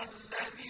الذي